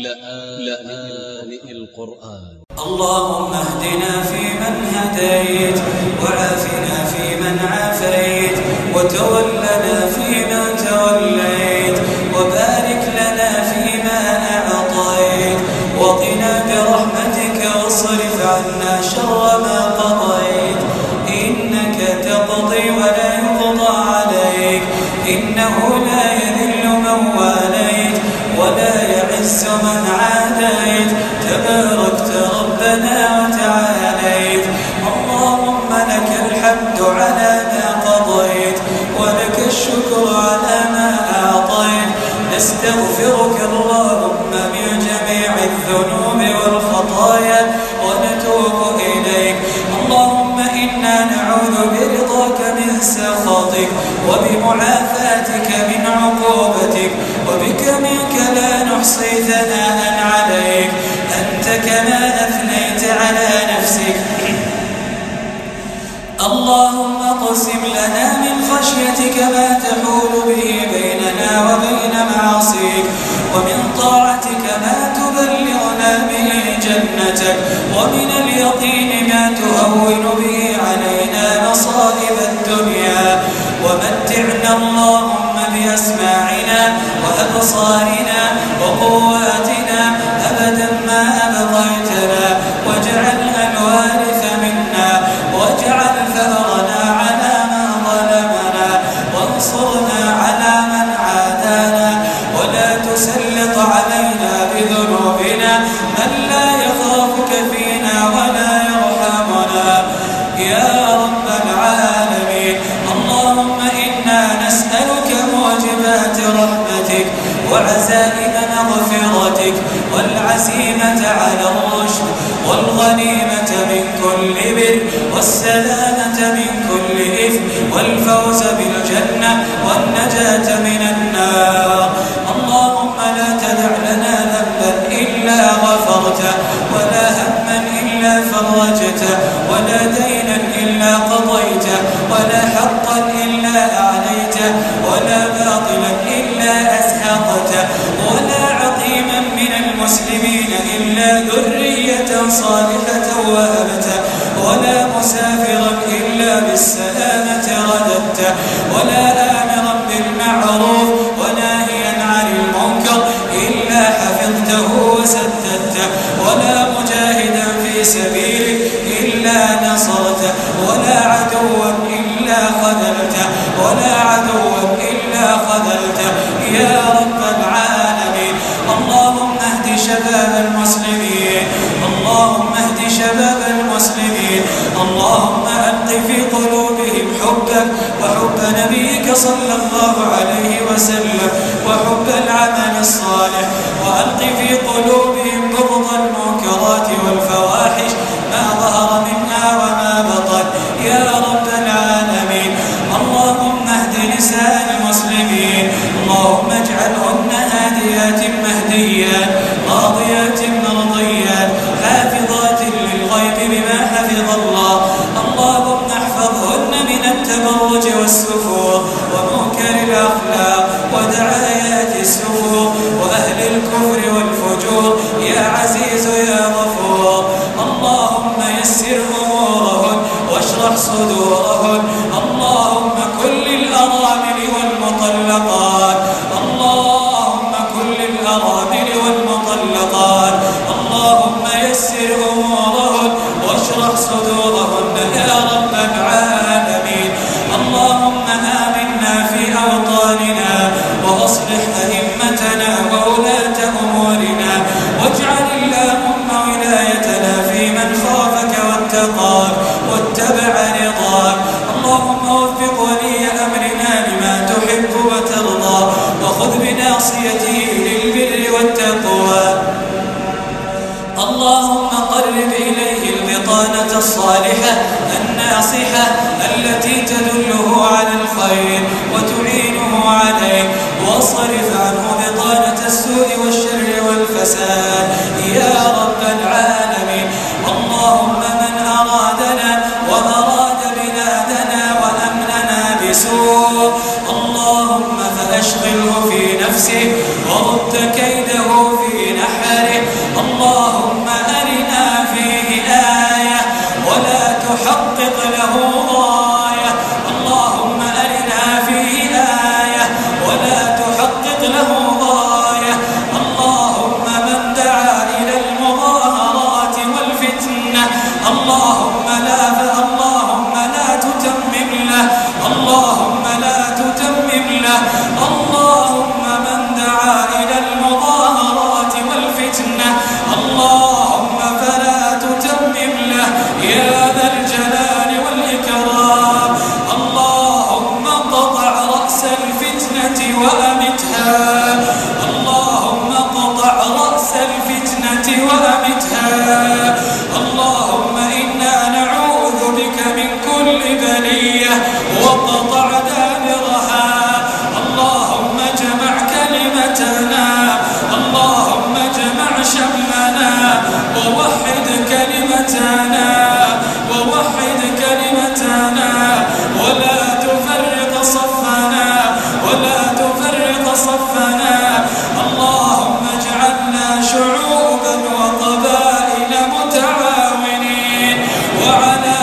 لآن القرآن اللهم اهدنا فيمن هديت وعافنا فيمن عافيت وتولنا فيمن توليت وبارك لنا فيما أعطيت وقنا برحمتك واصرف عنا شر ما قضيت إنك تقضي ولا يقضى عليك إنه لا يذل من واليت ولا من عاديت تباركت ربنا وتعاليت. اللهم لك الحمد على ما قضيت ولك الشكر على ما أعطيت. نستغفرك اللهم من جميع الذنوب والخطايا ونتوب إليك. اللهم إنا نعوذ برضاك من سخطك وبمعافاتك من عقوبتك. وبك منك لا نحصي ثناء عليك. أنت كما أثنيت على نفسك. اللهم اقسم لنا من خشيتك ما تحول به بيننا وبين معاصيك ومن طاعتك ما تبلغنا به جنتك ومن اليقين ما تهون به علينا مصائب الدنيا. ومتعنا اللهم بأسماعنا وأبصارنا وقواتنا وعزائم مغفرتك والعزيمة على الرشد والغنيمة من كل بر والسلامة من كل إثم والفوز بالجنة والنجاة من النار. اللهم لا تدع لنا ذنبا إلا غفرته ولا هما إلا فرجته ولا صالحة وهبته ولا مسافرا إلا بالسلامة رددته ولا آمرا بالمعروف وناهيا عن المنكر إلا حفظته وسددته ولا مجاهدا في سبيلك إلا نصرته ولا عدوا إلا خذلته ولا عدوا إلا خذلته. يا رب العالمين اللهم اهد شباب المسلمين اللهم اهد شباب المسلمين. اللهم ألق في قلوبهم حبك وحب نبيك صلى الله عليه وسلم وحب العمل الصالح وألق في قلوبهم بغض واتقاك واتبع رضاك. اللهم وفق ولي أمرنا لما تحب وترضى وخذ بناصيته للبر والتقوى. اللهم قرب إليه البطانة الصالحة الناصحة التي تدله على الخير وتعينه عليه. واصرف نفسه نحره البنية وقطع دابرها. اللهم جمع كلمتنا. اللهم جمع شملنا ووحد كلمتنا. ووحد كلمتنا. ولا تفرق صفنا. ولا تفرق صفنا. اللهم اجعلنا شعوبا وقبائل متعاونين. وعلى